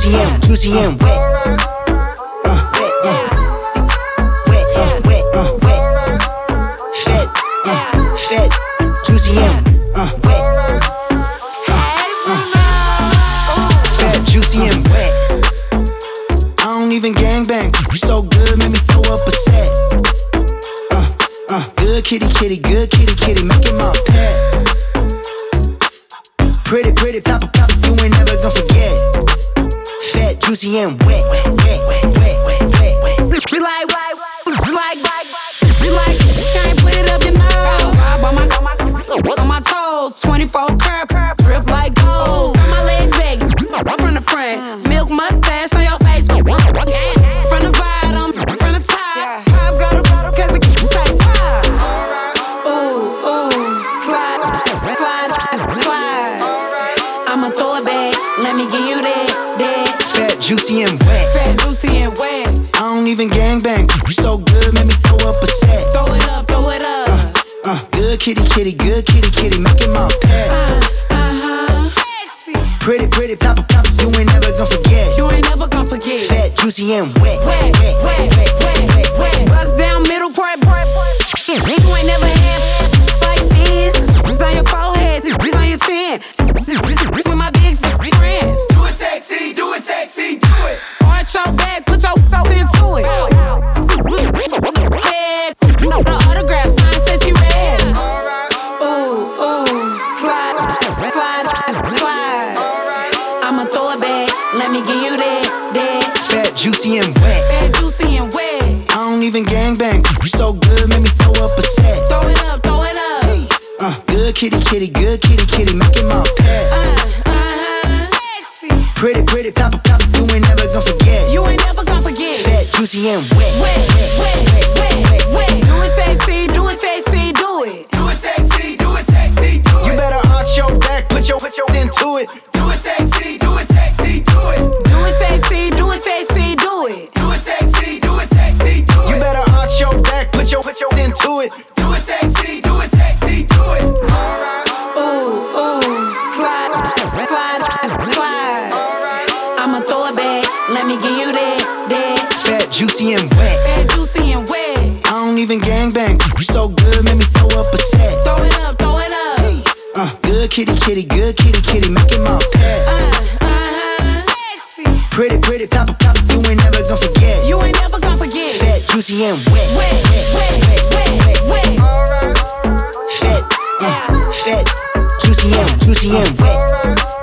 juicy and wet. Uh, wet, uh, wet, uh, wet, uh, wet. Fat, uh, juicy and uh, wet. Juicy and wet. I don't even gangbang. So good, make me throw up a set. Uh, uh, good kitty, kitty, good kitty, kitty, make it my pet. Pretty, pretty, pop, pop, you ain't never gonna forget. Juicy, and wet. We like, we like, we like, can't put it up on my, toes, 24 curb, drip like gold. My legs from the front, milk mustache on your face. From the bottom, from the top, pop the say pop. Ooh, ooh, slide, slide, slide. I'ma throw it back, let me give you that, juicy, and wet. Fat, juicy, and wet. I don't even gangbang. So good, make me throw up a set. Throw it up, throw it up. Uh, uh, good kitty, kitty, good kitty, kitty, make it my pet. Uh, uh-huh. Sexy. Pretty, pretty, pop, pop, you ain't never gonna forget. You ain't never gonna forget. Fat, juicy, and wet, Wet, wet, wet, wet, wet, wet. Bust down middle throw it back, let me give you that, that. Fat, juicy, and wet. Fat, juicy, and wet. I don't even gangbang. You so good, make me throw up a set. Throw it up, throw it up. Uh, good kitty, kitty, good kitty, kitty, make it my pet. Uh, uh-huh. Sexy. Pretty, pretty, pop, pop, you ain't never gonna forget. You ain't never gonna forget. Fat, juicy, and wet. Wet, wet, wet, wet, wet. Do it sexy, do it sexy, give you that, that. Fat, juicy, and wet. Fat, juicy, and wet. I don't even gangbang. You So good, make me throw up a set. Throw it up, throw it up. Uh, good kitty, kitty, good kitty, kitty, make it my pet. Uh, uh-huh. Sexy. Pretty, pretty, pop, pop, you ain't never gonna forget. You ain't never gonna forget. Fat, juicy, and wet. Wet, wet, wet, wet, wet. Fat, uh, fat, juicy, and juicy, and wet.